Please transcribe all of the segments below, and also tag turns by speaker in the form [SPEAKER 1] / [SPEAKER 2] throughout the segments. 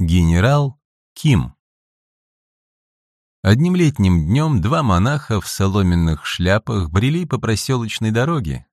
[SPEAKER 1] Генерал Ким Одним летним днем два монаха в соломенных шляпах брели по проселочной дороге.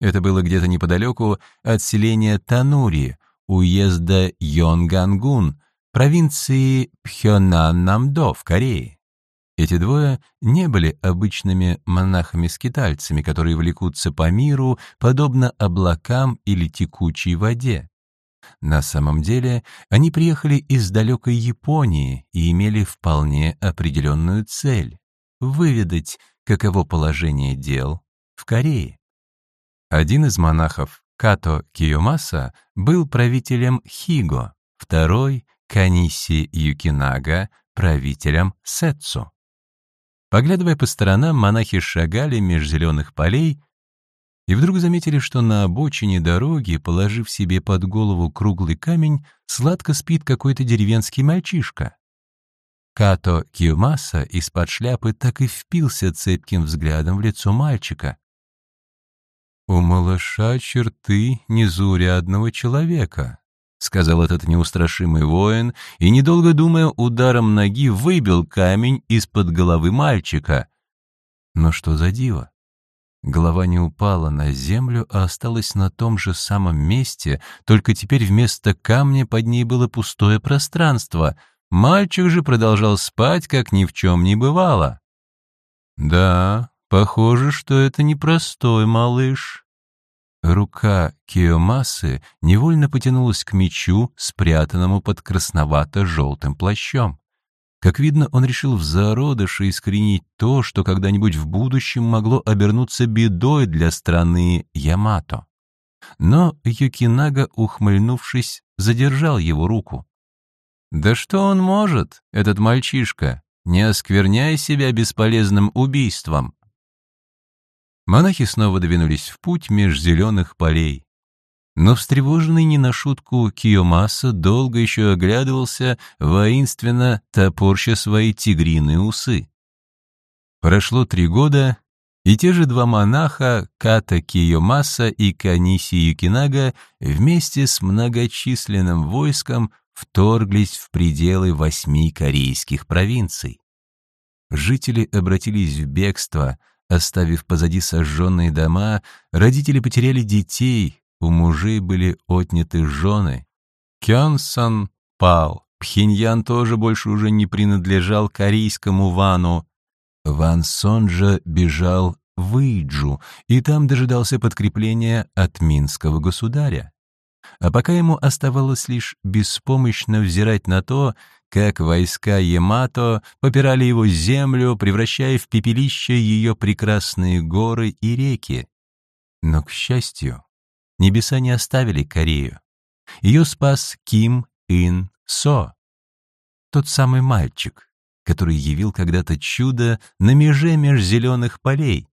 [SPEAKER 1] Это было где-то неподалеку от селения Танури, уезда Йонгангун, провинции Пхёнан-Намдо в Корее. Эти двое не были обычными монахами-скитальцами, которые влекутся по миру, подобно облакам или текучей воде. На самом деле они приехали из далекой Японии и имели вполне определенную цель — выведать, каково положение дел в Корее. Один из монахов, Като Киомаса, был правителем Хиго, второй — Каниси Юкинага, правителем Сетсу. Поглядывая по сторонам, монахи шагали меж зеленых полей и вдруг заметили, что на обочине дороги, положив себе под голову круглый камень, сладко спит какой-то деревенский мальчишка. Като Киомаса из-под шляпы так и впился цепким взглядом в лицо мальчика. «У малыша черты незаурядного человека», — сказал этот неустрашимый воин, и, недолго думая, ударом ноги выбил камень из-под головы мальчика. Но что за диво? Голова не упала на землю, а осталась на том же самом месте, только теперь вместо камня под ней было пустое пространство. Мальчик же продолжал спать, как ни в чем не бывало. «Да, похоже, что это непростой малыш». Рука Киомасы невольно потянулась к мечу, спрятанному под красновато-желтым плащом. Как видно, он решил в зародыше искоренить то, что когда-нибудь в будущем могло обернуться бедой для страны Ямато. Но Юкинага, ухмыльнувшись, задержал его руку. «Да что он может, этот мальчишка? Не оскверняй себя бесполезным убийством!» Монахи снова двинулись в путь меж зеленых полей. Но встревоженный не на шутку Киомаса долго еще оглядывался, воинственно топорща свои тигриные усы. Прошло три года, и те же два монаха, Ката Киомаса и Каниси Юкинага, вместе с многочисленным войском вторглись в пределы восьми корейских провинций. Жители обратились в бегство, оставив позади сожженные дома, родители потеряли детей, у мужей были отняты жены. Кёнсан пал. Пхеньян тоже больше уже не принадлежал корейскому Вану. Ван Сон же бежал в Иджу и там дожидался подкрепления от минского государя. А пока ему оставалось лишь беспомощно взирать на то, как войска Ямато попирали его землю, превращая в пепелище ее прекрасные горы и реки. Но, к счастью, небеса не оставили Корею. Ее спас Ким Ин Со, тот самый мальчик, который явил когда-то чудо на меже меж зеленых полей.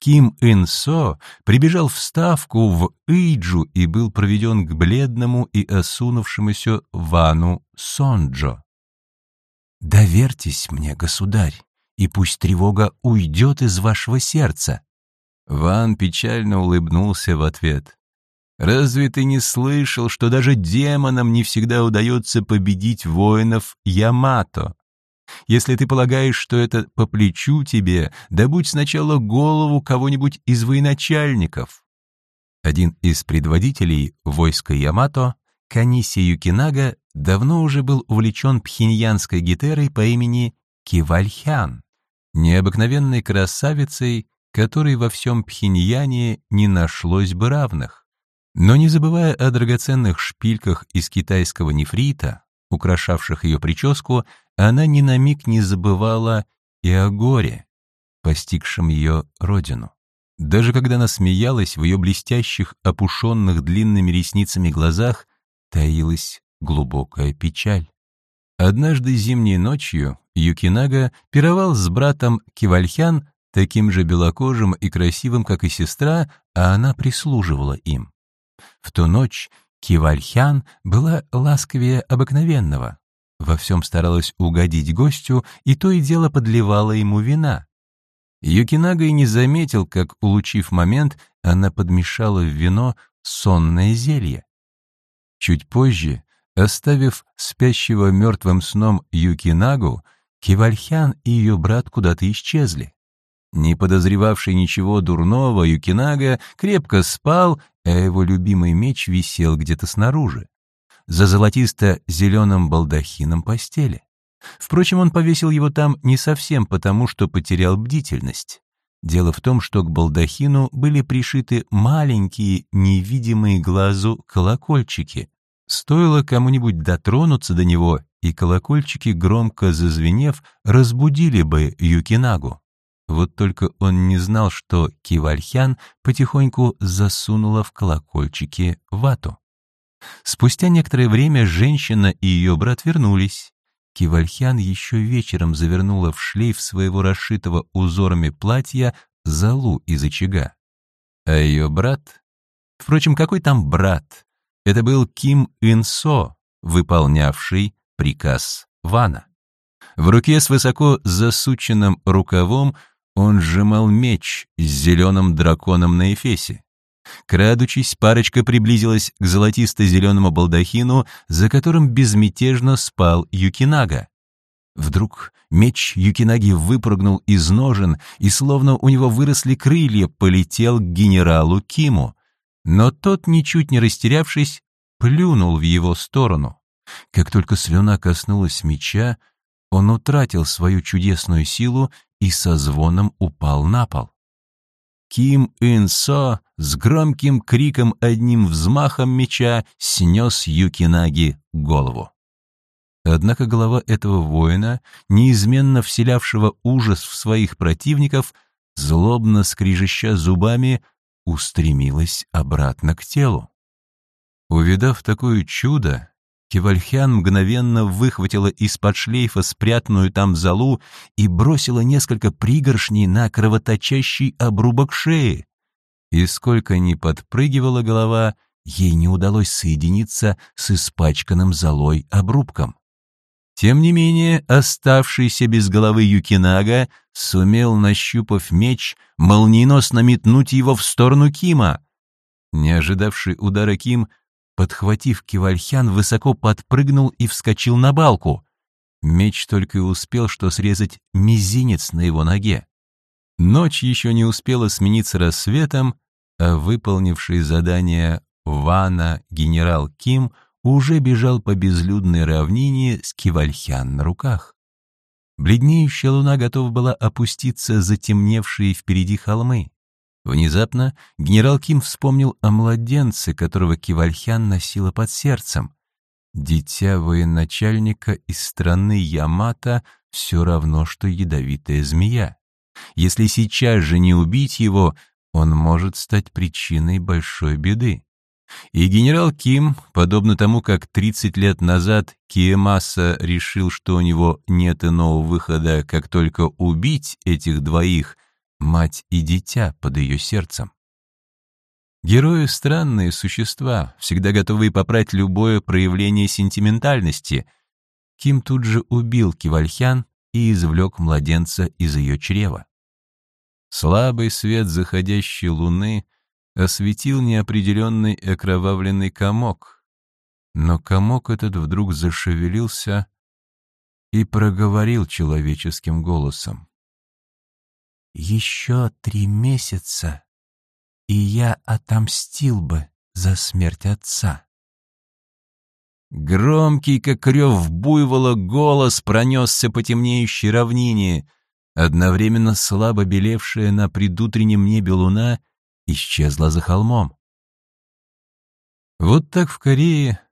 [SPEAKER 1] Ким Ин Со прибежал в Ставку в Иджу и был проведен к бледному и осунувшемуся Вану Сонджо. «Доверьтесь мне, государь, и пусть тревога уйдет из вашего сердца», Ван печально улыбнулся в ответ. «Разве ты не слышал, что даже демонам не всегда удается победить воинов Ямато? Если ты полагаешь, что это по плечу тебе, добудь сначала голову кого-нибудь из военачальников». Один из предводителей войска Ямато, Каниси Юкинага, давно уже был увлечен пхеньянской гитерой по имени Кивальхян, необыкновенной красавицей, которой во всем Пхеньяне не нашлось бы равных. Но не забывая о драгоценных шпильках из китайского нефрита, украшавших ее прическу, она ни на миг не забывала и о горе, постигшем ее родину. Даже когда она смеялась, в ее блестящих, опушенных длинными ресницами глазах таилась глубокая печаль. Однажды зимней ночью Юкинага пировал с братом Кивальхян таким же белокожим и красивым, как и сестра, а она прислуживала им. В ту ночь Кивальхян была ласковее обыкновенного, во всем старалась угодить гостю и то и дело подливала ему вина. Юкинага и не заметил, как, улучив момент, она подмешала в вино сонное зелье. Чуть позже Оставив спящего мертвым сном Юкинагу, Кивальхян и ее брат куда-то исчезли. Не подозревавший ничего дурного, Юкинага крепко спал, а его любимый меч висел где-то снаружи, за золотисто-зеленым балдахином постели. Впрочем, он повесил его там не совсем потому, что потерял бдительность. Дело в том, что к балдахину были пришиты маленькие, невидимые глазу колокольчики. Стоило кому-нибудь дотронуться до него, и колокольчики, громко зазвенев, разбудили бы Юкинагу. Вот только он не знал, что Кивальхян потихоньку засунула в колокольчики вату. Спустя некоторое время женщина и ее брат вернулись. Кивальхян еще вечером завернула в шлейф своего расшитого узорами платья залу из очага. А ее брат... Впрочем, какой там брат? Это был Ким Инсо, выполнявший приказ Вана. В руке с высоко засученным рукавом он сжимал меч с зеленым драконом на эфесе. Крадучись, парочка приблизилась к золотисто-зеленому балдахину, за которым безмятежно спал Юкинага. Вдруг меч Юкинаги выпрыгнул из ножен и, словно у него выросли крылья, полетел к генералу Киму. Но тот, ничуть не растерявшись, плюнул в его сторону. Как только слюна коснулась меча, он утратил свою чудесную силу и со звоном упал на пол. Ким Ин Со с громким криком одним взмахом меча снес Юкинаги голову. Однако голова этого воина, неизменно вселявшего ужас в своих противников, злобно скрижища зубами, устремилась обратно к телу. Увидав такое чудо, Кивальхян мгновенно выхватила из-под шлейфа спрятанную там залу и бросила несколько пригоршней на кровоточащий обрубок шеи. И сколько ни подпрыгивала голова, ей не удалось соединиться с испачканным золой обрубком. Тем не менее, оставшийся без головы Юкинага сумел, нащупав меч, молниеносно метнуть его в сторону Кима. Не ожидавший удара Ким Подхватив кивальхян, высоко подпрыгнул и вскочил на балку. Меч только и успел, что срезать мизинец на его ноге. Ночь еще не успела смениться рассветом, а выполнивший задание Вана генерал Ким уже бежал по безлюдной равнине с кивальхян на руках. Бледнеющая луна готова была опуститься затемневшие впереди холмы. Внезапно генерал Ким вспомнил о младенце, которого Кивальхян носила под сердцем. Дитя военачальника из страны Ямато все равно, что ядовитая змея. Если сейчас же не убить его, он может стать причиной большой беды. И генерал Ким, подобно тому, как 30 лет назад Киемаса решил, что у него нет иного выхода, как только убить этих двоих, мать и дитя под ее сердцем. Герои — странные существа, всегда готовые попрать любое проявление сентиментальности. Ким тут же убил Кивальхян и извлек младенца из ее чрева. Слабый свет заходящей луны осветил неопределенный окровавленный комок, но комок этот вдруг зашевелился и проговорил человеческим голосом. Еще три месяца, и я отомстил бы за смерть отца. Громкий, как рев буйвола, голос пронесся по темнеющей равнине. Одновременно слабо белевшая на предутреннем небе луна исчезла за холмом. Вот так в Корее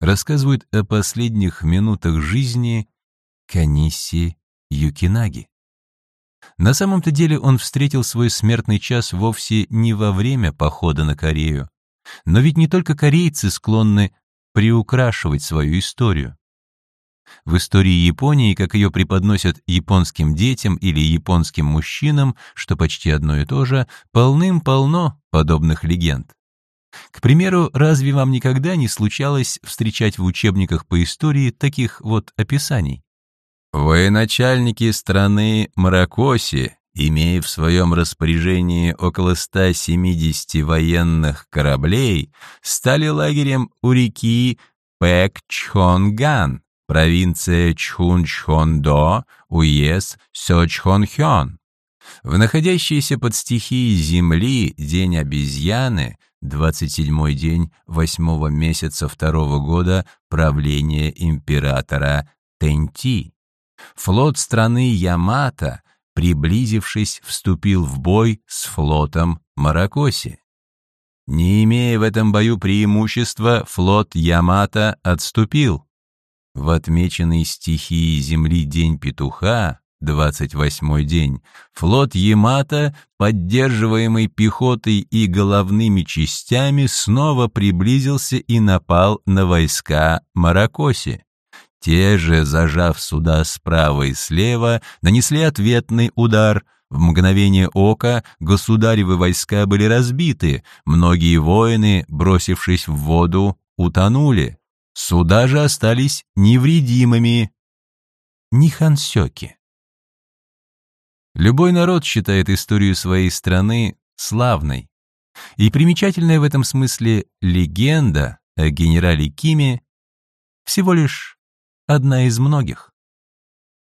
[SPEAKER 1] рассказывают о последних минутах жизни Каниси Юкинаги. На самом-то деле он встретил свой смертный час вовсе не во время похода на Корею. Но ведь не только корейцы склонны приукрашивать свою историю. В истории Японии, как ее преподносят японским детям или японским мужчинам, что почти одно и то же, полным-полно подобных легенд. К примеру, разве вам никогда не случалось встречать в учебниках по истории таких вот описаний? Военачальники страны Маракоси, имея в своем распоряжении около 170 военных кораблей, стали лагерем у реки Пэк-Чхон-Ган, провинция Чхун-Чхон-До, уезд Сёчхон-Хён. В находящейся под стихией земли день обезьяны, 27-й день восьмого месяца второго года правления императора Тенти. Флот страны Ямато, приблизившись, вступил в бой с флотом Маракоси. Не имея в этом бою преимущества, флот Ямато отступил. В отмеченный стихией земли День Петуха, 28-й день, флот Ямато, поддерживаемый пехотой и головными частями, снова приблизился и напал на войска Маракоси. Те же, зажав суда справа и слева, нанесли ответный удар. В мгновение ока государевы войска были разбиты, многие воины, бросившись в воду, утонули. Суда же остались невредимыми. Нихансёки. Любой народ считает историю своей страны славной. И примечательная в этом смысле легенда о генерале Киме всего лишь одна из многих.